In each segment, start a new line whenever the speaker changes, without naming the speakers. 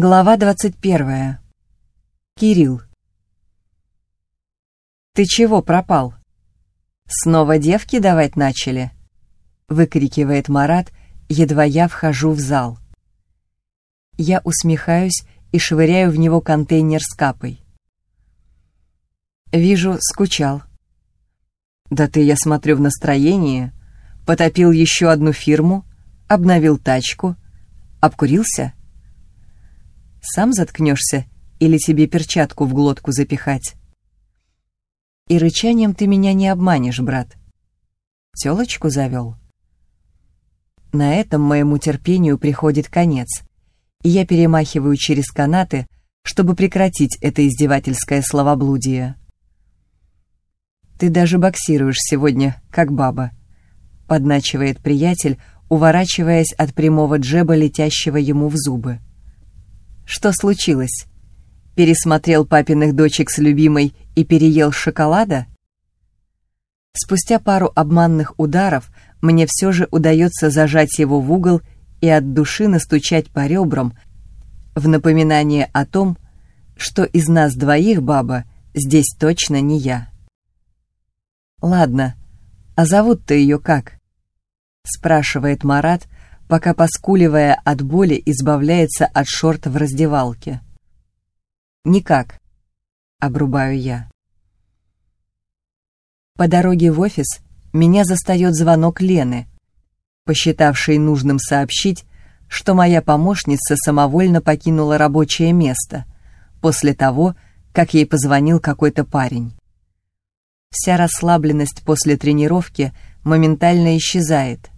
Глава 21. Кирилл. «Ты чего пропал? Снова девки давать начали?» — выкрикивает Марат, едва я вхожу в зал. Я усмехаюсь и швыряю в него контейнер с капой. Вижу, скучал. «Да ты, я смотрю, в настроении. Потопил еще одну фирму, обновил тачку, обкурился?» Сам заткнешься или тебе перчатку в глотку запихать? И рычанием ты меня не обманешь, брат. Телочку завел? На этом моему терпению приходит конец, и я перемахиваю через канаты, чтобы прекратить это издевательское словоблудие. «Ты даже боксируешь сегодня, как баба», — подначивает приятель, уворачиваясь от прямого джеба, летящего ему в зубы. Что случилось? Пересмотрел папиных дочек с любимой и переел шоколада? Спустя пару обманных ударов мне все же удается зажать его в угол и от души настучать по ребрам в напоминание о том, что из нас двоих баба здесь точно не я. «Ладно, а зовут-то ее как?» — спрашивает Марат, пока, поскуливая от боли, избавляется от шорт в раздевалке. «Никак», — обрубаю я. По дороге в офис меня застает звонок Лены, посчитавшей нужным сообщить, что моя помощница самовольно покинула рабочее место после того, как ей позвонил какой-то парень. Вся расслабленность после тренировки моментально исчезает —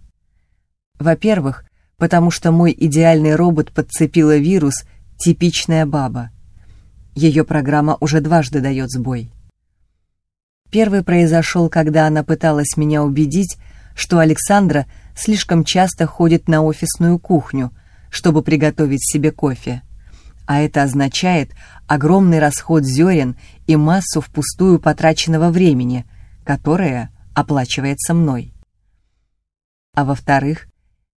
во-первых, потому что мой идеальный робот подцепила вирус «типичная баба». Ее программа уже дважды дает сбой. Первый произошел, когда она пыталась меня убедить, что Александра слишком часто ходит на офисную кухню, чтобы приготовить себе кофе. А это означает огромный расход зерен и массу впустую потраченного времени, которое оплачивается мной. А во-вторых,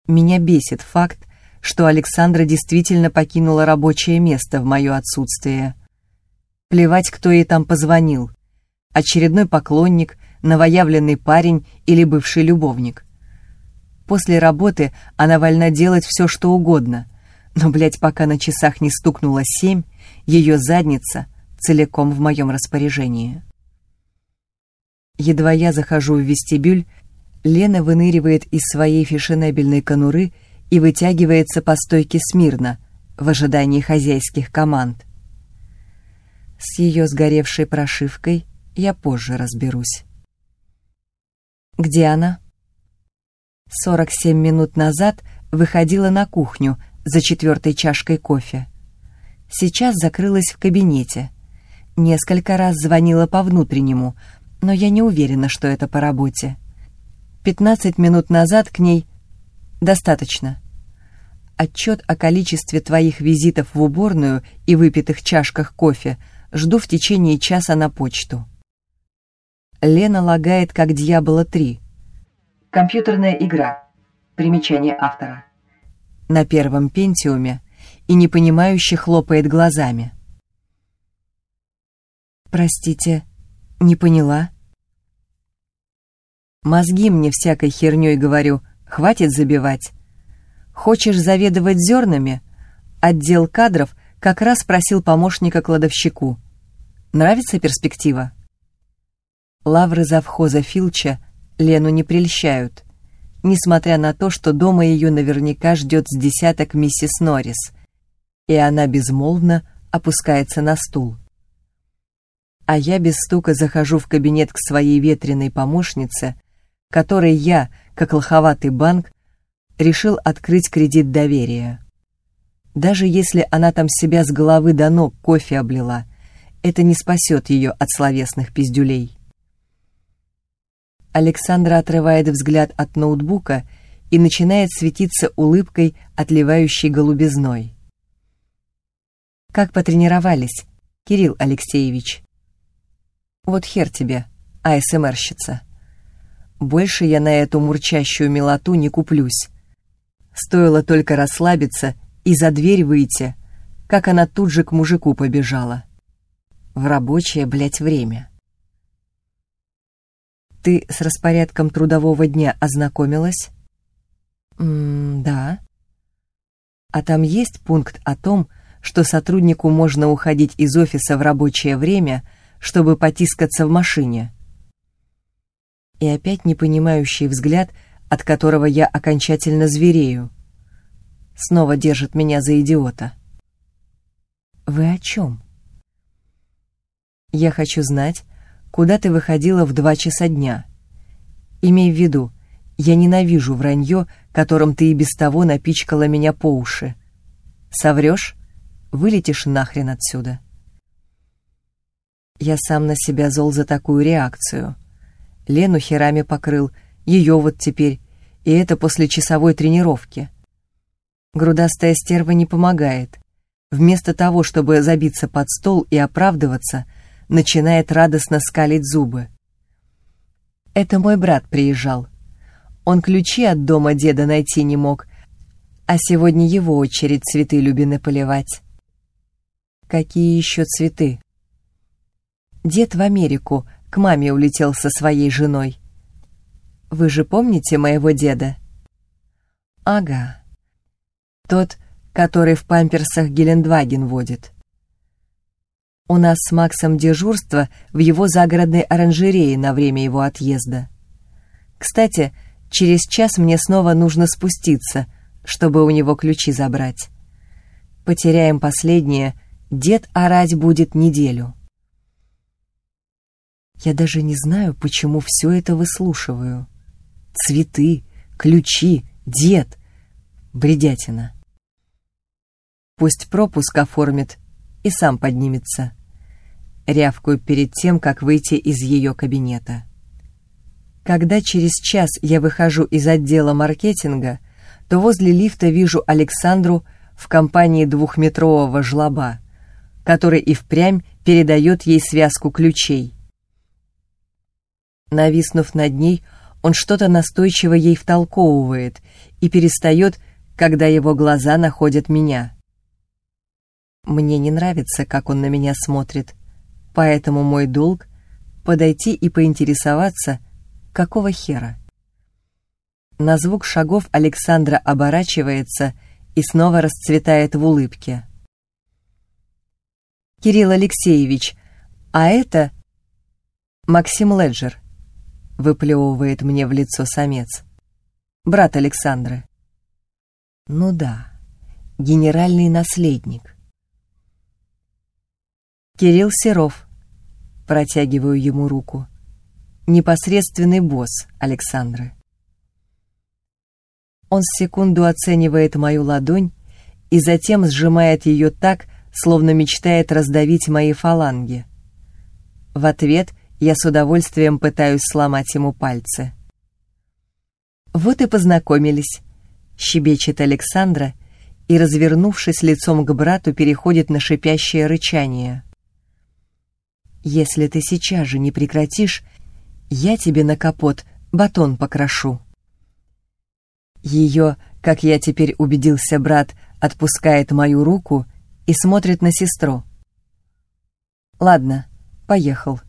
меня бесит факт, что Александра действительно покинула рабочее место в мое отсутствие. Плевать, кто ей там позвонил. Очередной поклонник, новоявленный парень или бывший любовник. После работы она вольна делать все, что угодно. Но, блядь, пока на часах не стукнуло семь, ее задница целиком в моем распоряжении. Едва я захожу в вестибюль, Лена выныривает из своей фешенебельной конуры и вытягивается по стойке смирно, в ожидании хозяйских команд. С ее сгоревшей прошивкой я позже разберусь. Где она? 47 минут назад выходила на кухню за четвертой чашкой кофе. Сейчас закрылась в кабинете. Несколько раз звонила по внутреннему, но я не уверена, что это по работе. 15 минут назад к ней достаточно. Отчет о количестве твоих визитов в уборную и выпитых чашках кофе жду в течение часа на почту. Лена лагает как дьявола 3. Компьютерная игра. Примечание автора. На первом пентиуме и непонимающе хлопает глазами. «Простите, не поняла?» Мозги мне всякой херней говорю, хватит забивать. Хочешь заведовать зернами? Отдел кадров как раз просил помощника кладовщику. Нравится перспектива? Лавры завхоза Филча Лену не прельщают, несмотря на то, что дома ее наверняка ждет с десяток миссис Норрис, и она безмолвно опускается на стул. А я без стука захожу в кабинет к своей ветреной помощнице, который я, как лоховатый банк, решил открыть кредит доверия. Даже если она там себя с головы до ног кофе облила, это не спасет ее от словесных пиздюлей. Александра отрывает взгляд от ноутбука и начинает светиться улыбкой, отливающей голубизной. «Как потренировались, Кирилл Алексеевич?» «Вот хер тебе, АСМРщица». Больше я на эту мурчащую милоту не куплюсь. Стоило только расслабиться и за дверь выйти, как она тут же к мужику побежала. В рабочее, блядь, время. Ты с распорядком трудового дня ознакомилась? М да. А там есть пункт о том, что сотруднику можно уходить из офиса в рабочее время, чтобы потискаться в машине. И опять непонимающий взгляд, от которого я окончательно зверею. Снова держит меня за идиота. Вы о чем? Я хочу знать, куда ты выходила в два часа дня. Имей в виду, я ненавижу вранье, которым ты и без того напичкала меня по уши. Соврешь — вылетишь нахрен отсюда. Я сам на себя зол за такую реакцию. Лену херами покрыл, ее вот теперь, и это после часовой тренировки. Грудастая стерва не помогает. Вместо того, чтобы забиться под стол и оправдываться, начинает радостно скалить зубы. Это мой брат приезжал. Он ключи от дома деда найти не мог, а сегодня его очередь цветы Любины поливать. Какие еще цветы? Дед в Америку к маме улетел со своей женой. Вы же помните моего деда? Ага. Тот, который в памперсах Гелендваген водит. У нас с Максом дежурство в его загородной оранжерее на время его отъезда. Кстати, через час мне снова нужно спуститься, чтобы у него ключи забрать. Потеряем последнее, дед орать будет неделю. Я даже не знаю, почему все это выслушиваю. Цветы, ключи, дед. Бредятина. Пусть пропуск оформит и сам поднимется. Рявкую перед тем, как выйти из ее кабинета. Когда через час я выхожу из отдела маркетинга, то возле лифта вижу Александру в компании двухметрового жлоба, который и впрямь передает ей связку ключей. Нависнув над ней, он что-то настойчиво ей втолковывает и перестает, когда его глаза находят меня. Мне не нравится, как он на меня смотрит, поэтому мой долг — подойти и поинтересоваться, какого хера. На звук шагов Александра оборачивается и снова расцветает в улыбке. «Кирилл Алексеевич, а это...» «Максим Леджер», — выплевывает мне в лицо самец. «Брат Александры». «Ну да, генеральный наследник». «Кирилл Серов», — протягиваю ему руку. «Непосредственный босс Александры». Он секунду оценивает мою ладонь и затем сжимает ее так, словно мечтает раздавить мои фаланги. В ответ я с удовольствием пытаюсь сломать ему пальцы. «Вот и познакомились», — щебечет Александра, и, развернувшись лицом к брату, переходит на шипящее рычание. «Если ты сейчас же не прекратишь, я тебе на капот батон покрошу». Ее, как я теперь убедился, брат отпускает мою руку и смотрит на сестру. «Ладно, поехал.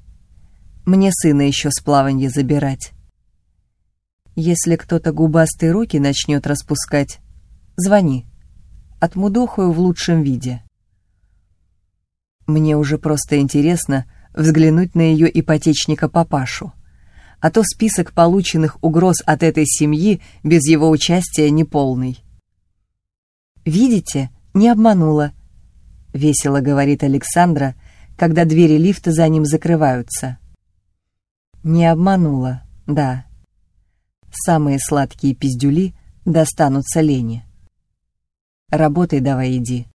Мне сына еще с плаванья забирать. Если кто-то губастые руки начнет распускать, звони. Отмудохаю в лучшем виде». Мне уже просто интересно взглянуть на ее ипотечника-папашу а то список полученных угроз от этой семьи без его участия неполный. «Видите, не обманула», — весело говорит Александра, когда двери лифта за ним закрываются. «Не обманула, да. Самые сладкие пиздюли достанутся Лене. Работай давай иди».